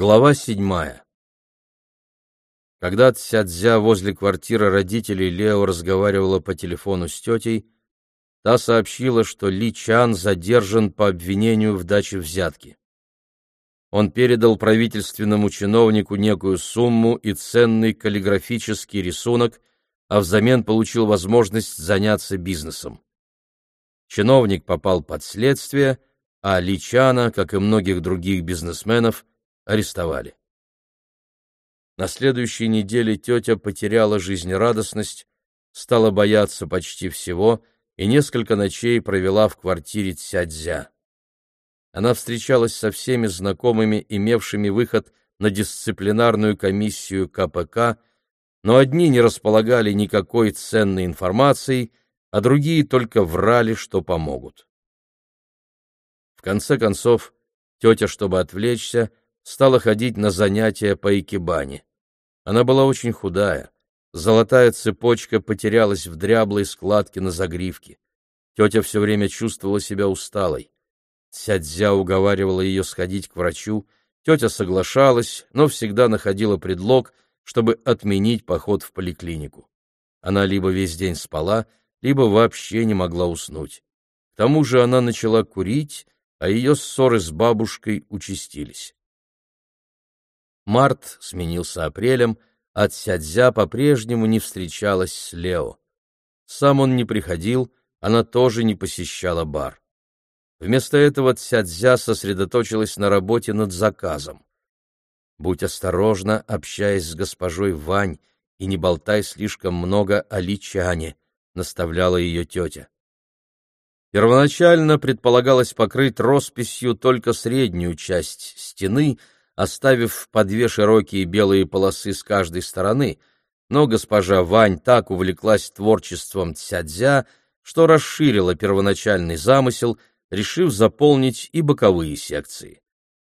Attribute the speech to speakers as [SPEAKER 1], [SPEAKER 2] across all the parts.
[SPEAKER 1] Глава седьмая. Когда Цядзя возле квартиры родителей Лео разговаривала по телефону с тетей, та сообщила, что Ли Чан задержан по обвинению в даче взятки. Он передал правительственному чиновнику некую сумму и ценный каллиграфический рисунок, а взамен получил возможность заняться бизнесом. Чиновник попал под следствие, а Ли Чана, как и многих других бизнесменов, арестовали. На следующей неделе тетя потеряла жизнерадостность, стала бояться почти всего и несколько ночей провела в квартире Цядзя. Она встречалась со всеми знакомыми, имевшими выход на дисциплинарную комиссию КПК, но одни не располагали никакой ценной информацией, а другие только врали, что помогут. В конце концов, тетя, чтобы отвлечься, стала ходить на занятия по икебане. Она была очень худая. Золотая цепочка потерялась в дряблой складке на загривке. Тетя все время чувствовала себя усталой. Сядзя уговаривала ее сходить к врачу. Тетя соглашалась, но всегда находила предлог, чтобы отменить поход в поликлинику. Она либо весь день спала, либо вообще не могла уснуть. К тому же она начала курить, а ее ссоры с бабушкой участились. Март сменился апрелем, а Цядзя по-прежнему не встречалась с Лео. Сам он не приходил, она тоже не посещала бар. Вместо этого Цядзя сосредоточилась на работе над заказом. «Будь осторожна, общаясь с госпожой Вань, и не болтай слишком много о личане», — наставляла ее тетя. Первоначально предполагалось покрыть росписью только среднюю часть стены — оставив по две широкие белые полосы с каждой стороны, но госпожа Вань так увлеклась творчеством Цядзя, что расширила первоначальный замысел, решив заполнить и боковые секции.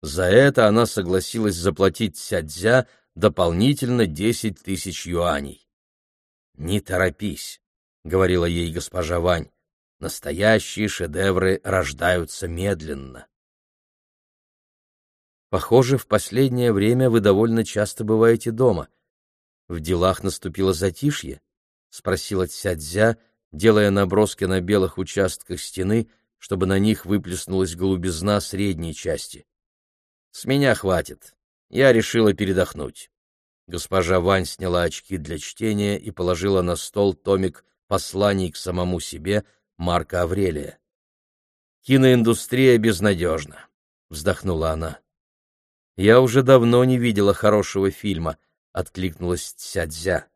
[SPEAKER 1] За это она согласилась заплатить Цядзя дополнительно десять тысяч юаней. «Не торопись», — говорила ей госпожа Вань, — «настоящие шедевры рождаются медленно». Похоже, в последнее время вы довольно часто бываете дома. В делах наступило затишье? — спросила Цядзя, делая наброски на белых участках стены, чтобы на них выплеснулась голубизна средней части. — С меня хватит. Я решила передохнуть. Госпожа Вань сняла очки для чтения и положила на стол томик посланий к самому себе Марка Аврелия. «Киноиндустрия безнадежна», — вздохнула она. Я уже давно не видела хорошего фильма, откликнулась Цядзя.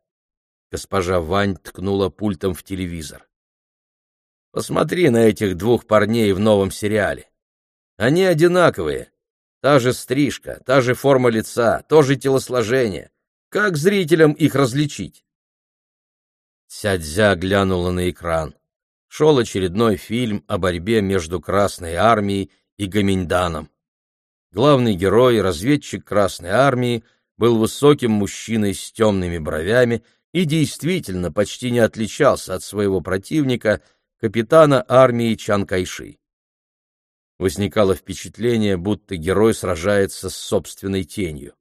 [SPEAKER 1] Госпожа Вань ткнула пультом в телевизор. Посмотри на этих двух парней в новом сериале. Они одинаковые. Та же стрижка, та же форма лица, то же телосложение. Как зрителям их различить? Цядзя глянула на экран. Шел очередной фильм о борьбе между Красной армией и Гаминьданом. Главный герой, разведчик Красной Армии, был высоким мужчиной с темными бровями и действительно почти не отличался от своего противника, капитана армии Чан Кайши. Возникало впечатление, будто герой сражается с собственной тенью.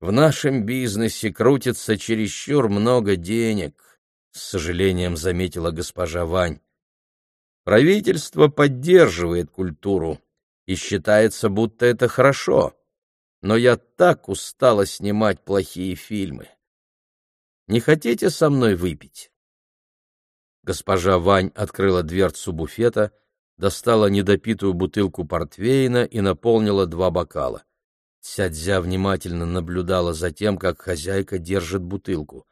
[SPEAKER 1] В нашем бизнесе крутится чересчур много денег, с сожалением заметила госпожа Вань. Правительство поддерживает культуру, и считается, будто это хорошо. Но я так устала снимать плохие фильмы. Не хотите со мной выпить? Госпожа Вань открыла дверцу буфета, достала недопитую бутылку портвейна и наполнила два бокала. Сядзя внимательно наблюдала за тем, как хозяйка держит бутылку.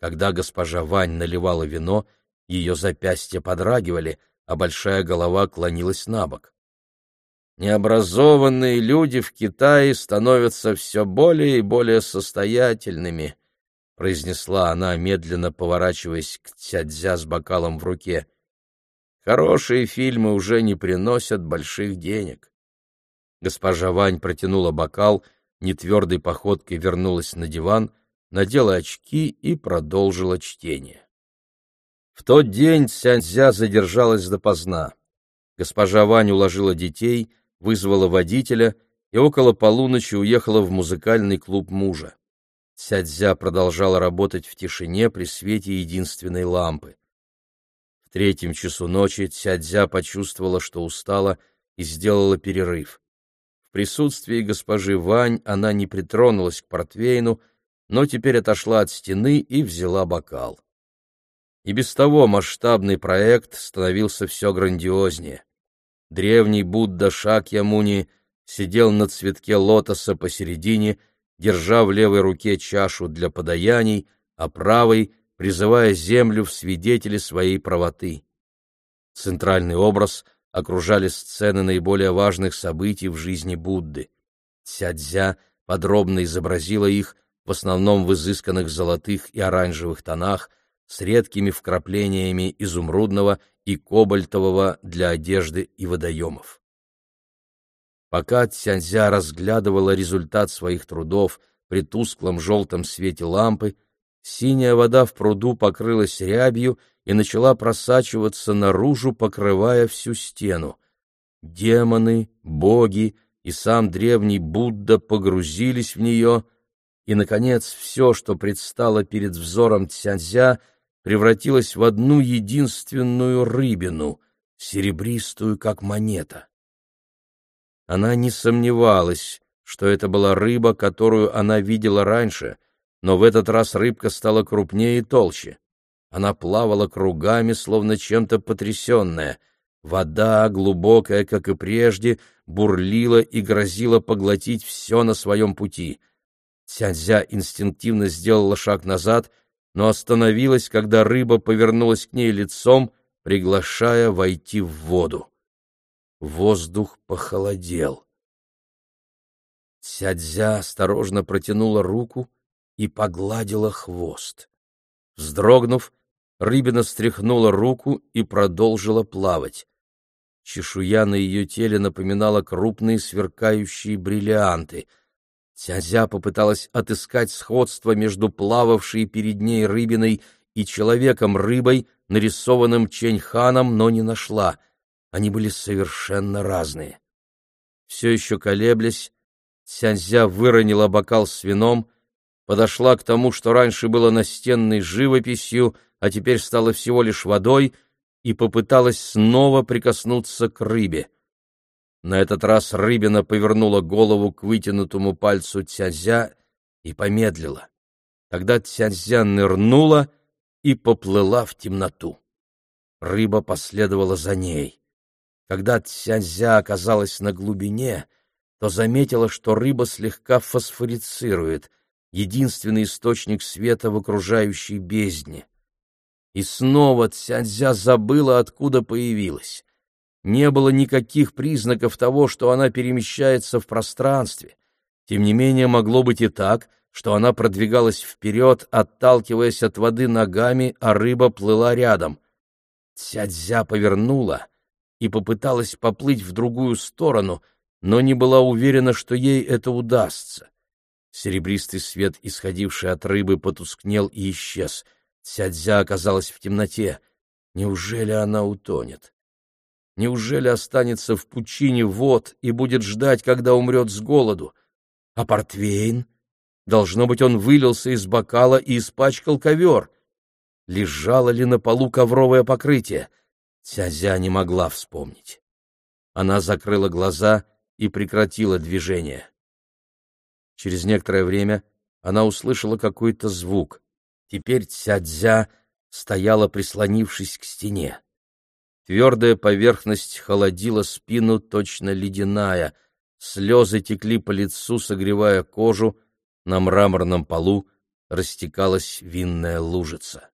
[SPEAKER 1] Когда госпожа Вань наливала вино, ее запястья подрагивали, а большая голова клонилась на бок необразованные люди в Китае становятся все более и более состоятельными, — произнесла она, медленно поворачиваясь к Цядзя с бокалом в руке. Хорошие фильмы уже не приносят больших денег. Госпожа Вань протянула бокал, нетвердой походкой вернулась на диван, надела очки и продолжила чтение. В тот день Цяньцзя задержалась допоздна. Госпожа Вань уложила детей — вызвала водителя и около полуночи уехала в музыкальный клуб мужа. Цядзя продолжала работать в тишине при свете единственной лампы. В третьем часу ночи Цядзя почувствовала, что устала, и сделала перерыв. В присутствии госпожи Вань она не притронулась к портвейну, но теперь отошла от стены и взяла бокал. И без того масштабный проект становился все грандиознее. Древний Будда Шакьямуни сидел на цветке лотоса посередине, держа в левой руке чашу для подаяний, а правой призывая землю в свидетели своей правоты. Центральный образ окружали сцены наиболее важных событий в жизни Будды. Цядзя подробно изобразила их, в основном в изысканных золотых и оранжевых тонах, с редкими вкраплениями изумрудного и кобальтового для одежды и водоемов. Пока Цянзя разглядывала результат своих трудов при тусклом желтом свете лампы, синяя вода в пруду покрылась рябью и начала просачиваться наружу, покрывая всю стену. Демоны, боги и сам древний Будда погрузились в нее, и, наконец, все, что предстало перед взором Цянзя, превратилось в одну единственную рыбину, серебристую, как монета. Она не сомневалась, что это была рыба, которую она видела раньше, но в этот раз рыбка стала крупнее и толще. Она плавала кругами, словно чем-то потрясенная. Вода, глубокая, как и прежде, бурлила и грозила поглотить все на своем пути. Цянзя инстинктивно сделала шаг назад, но остановилась, когда рыба повернулась к ней лицом, приглашая войти в воду. Воздух похолодел. Цядзя осторожно протянула руку и погладила хвост. Вздрогнув, Рыбина встряхнула руку и продолжила плавать. Чешуя на ее теле напоминала крупные сверкающие бриллианты. Тязя попыталась отыскать сходство между плававшей перед ней рыбиной и человеком-рыбой, нарисованным Ченьханом, но не нашла. Они были совершенно разные. Все еще колеблясь, Цянзя выронила бокал с вином, подошла к тому, что раньше было настенной живописью, а теперь стала всего лишь водой, и попыталась снова прикоснуться к рыбе. На этот раз рыбина повернула голову к вытянутому пальцу Цязя и помедлила. Тогда Цязя нырнула и поплыла в темноту. Рыба последовала за ней. Когда Цязя оказалась на глубине, то заметила, что рыба слегка фосфорицирует, единственный источник света в окружающей бездне. И снова Цяньзя забыла, откуда появилась. Не было никаких признаков того, что она перемещается в пространстве. Тем не менее, могло быть и так, что она продвигалась вперед, отталкиваясь от воды ногами, а рыба плыла рядом. Цядзя повернула и попыталась поплыть в другую сторону, но не была уверена, что ей это удастся. Серебристый свет, исходивший от рыбы, потускнел и исчез — Цядзя оказалась в темноте. Неужели она утонет? Неужели останется в пучине вод и будет ждать, когда умрет с голоду? А портвейн? Должно быть, он вылился из бокала и испачкал ковер. Лежало ли на полу ковровое покрытие? Цязя не могла вспомнить. Она закрыла глаза и прекратила движение. Через некоторое время она услышала какой-то звук. Теперь Цядзя стояла, прислонившись к стене. Твердая поверхность холодила спину, точно ледяная. Слезы текли по лицу, согревая кожу. На мраморном полу растекалась винная лужица.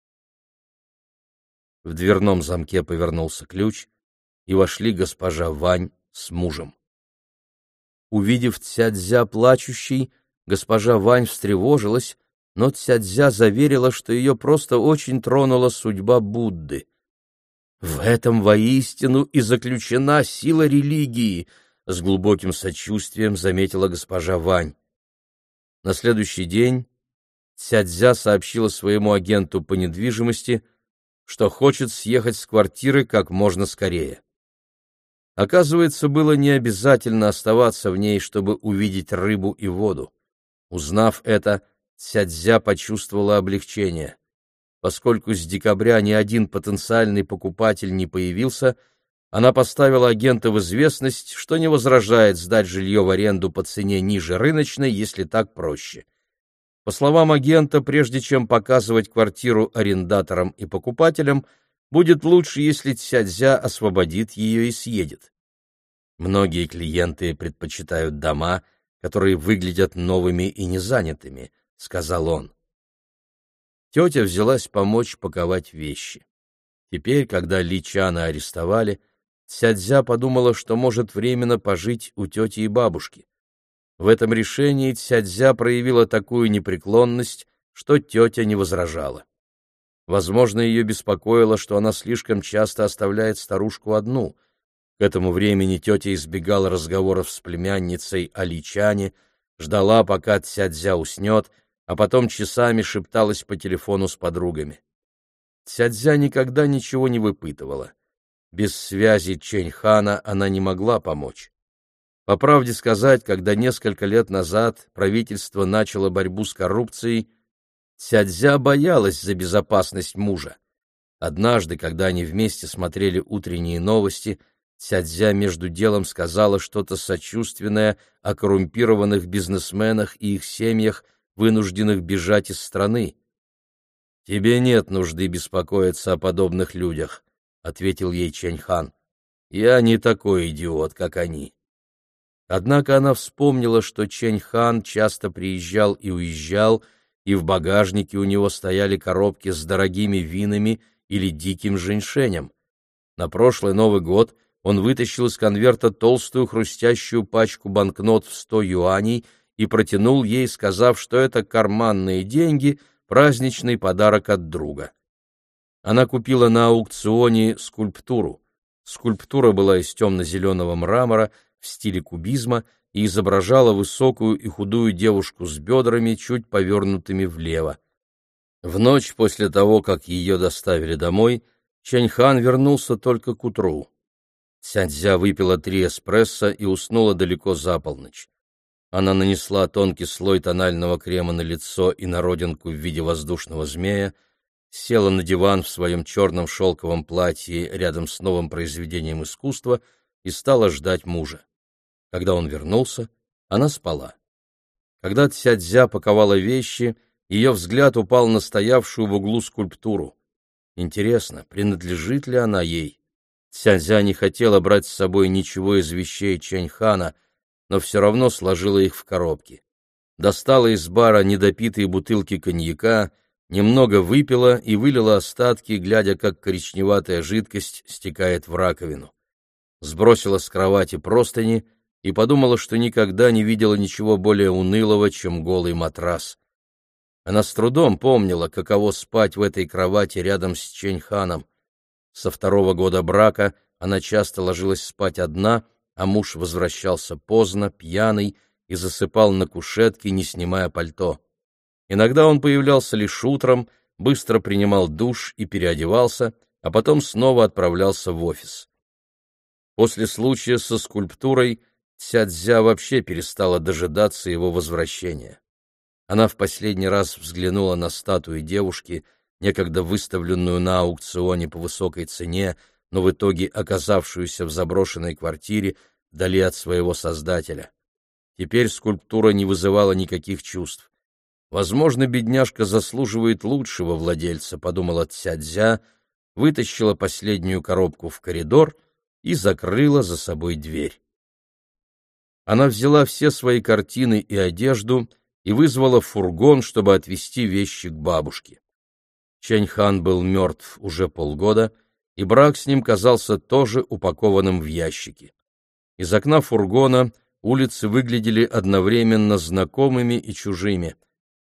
[SPEAKER 1] В дверном замке повернулся ключ, и вошли госпожа Вань с мужем. Увидев Цядзя плачущей, госпожа Вань встревожилась, но Цядзя заверила, что ее просто очень тронула судьба Будды. «В этом воистину и заключена сила религии», — с глубоким сочувствием заметила госпожа Вань. На следующий день Цядзя сообщила своему агенту по недвижимости, что хочет съехать с квартиры как можно скорее. Оказывается, было не обязательно оставаться в ней, чтобы увидеть рыбу и воду. Узнав это, Цядзя почувствовала облегчение. Поскольку с декабря ни один потенциальный покупатель не появился, она поставила агента в известность, что не возражает сдать жилье в аренду по цене ниже рыночной, если так проще. По словам агента, прежде чем показывать квартиру арендаторам и покупателям, будет лучше, если Цядзя освободит ее и съедет. Многие клиенты предпочитают дома, которые выглядят новыми и незанятыми, — сказал он. Тетя взялась помочь паковать вещи. Теперь, когда Ли Чана арестовали, Цядзя подумала, что может временно пожить у тети и бабушки. В этом решении Цядзя проявила такую непреклонность, что тетя не возражала. Возможно, ее беспокоило, что она слишком часто оставляет старушку одну. К этому времени тетя избегала разговоров с племянницей о Личане, ждала, пока Цядзя уснет, а потом часами шепталась по телефону с подругами. Цядзя никогда ничего не выпытывала. Без связи Чэньхана она не могла помочь. По правде сказать, когда несколько лет назад правительство начало борьбу с коррупцией, Цядзя боялась за безопасность мужа. Однажды, когда они вместе смотрели утренние новости, Цядзя между делом сказала что-то сочувственное о коррумпированных бизнесменах и их семьях, вынужденных бежать из страны. «Тебе нет нужды беспокоиться о подобных людях», — ответил ей Чэньхан. «Я не такой идиот, как они». Однако она вспомнила, что Чэньхан часто приезжал и уезжал, — и в багажнике у него стояли коробки с дорогими винами или диким женьшенем. На прошлый Новый год он вытащил из конверта толстую хрустящую пачку банкнот в сто юаней и протянул ей, сказав, что это карманные деньги, праздничный подарок от друга. Она купила на аукционе скульптуру. Скульптура была из темно-зеленого мрамора в стиле кубизма — и изображала высокую и худую девушку с бедрами, чуть повернутыми влево. В ночь после того, как ее доставили домой, Чаньхан вернулся только к утру. Цяньцзя выпила три эспрессо и уснула далеко за полночь. Она нанесла тонкий слой тонального крема на лицо и на родинку в виде воздушного змея, села на диван в своем черном шелковом платье рядом с новым произведением искусства и стала ждать мужа. Когда он вернулся, она спала. Когда Цядзя паковала вещи, ее взгляд упал на стоявшую в углу скульптуру. Интересно, принадлежит ли она ей? Цядзя не хотела брать с собой ничего из вещей Чэньхана, но все равно сложила их в коробки. Достала из бара недопитые бутылки коньяка, немного выпила и вылила остатки, глядя, как коричневатая жидкость стекает в раковину. Сбросила с кровати простыни — и подумала, что никогда не видела ничего более унылого, чем голый матрас. Она с трудом помнила, каково спать в этой кровати рядом с Ченьханом. Со второго года брака она часто ложилась спать одна, а муж возвращался поздно, пьяный, и засыпал на кушетке, не снимая пальто. Иногда он появлялся лишь утром, быстро принимал душ и переодевался, а потом снова отправлялся в офис. После случая со скульптурой Цядзя вообще перестала дожидаться его возвращения. Она в последний раз взглянула на статую девушки, некогда выставленную на аукционе по высокой цене, но в итоге оказавшуюся в заброшенной квартире вдали от своего создателя. Теперь скульптура не вызывала никаких чувств. Возможно, бедняжка заслуживает лучшего владельца, подумала Цядзя, вытащила последнюю коробку в коридор и закрыла за собой дверь. Она взяла все свои картины и одежду и вызвала фургон, чтобы отвезти вещи к бабушке. Чэньхан был мертв уже полгода, и брак с ним казался тоже упакованным в ящики. Из окна фургона улицы выглядели одновременно знакомыми и чужими.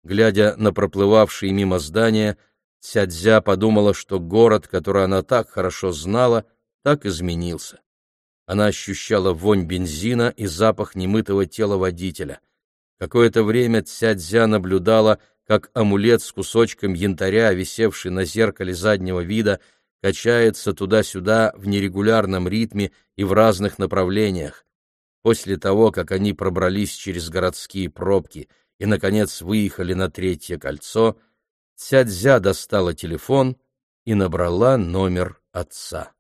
[SPEAKER 1] Глядя на проплывавшие мимо здания, Цядзя подумала, что город, который она так хорошо знала, так изменился. Она ощущала вонь бензина и запах немытого тела водителя. Какое-то время Цядзя наблюдала, как амулет с кусочком янтаря, висевший на зеркале заднего вида, качается туда-сюда в нерегулярном ритме и в разных направлениях. После того, как они пробрались через городские пробки и, наконец, выехали на третье кольцо, Цядзя достала телефон и набрала номер отца.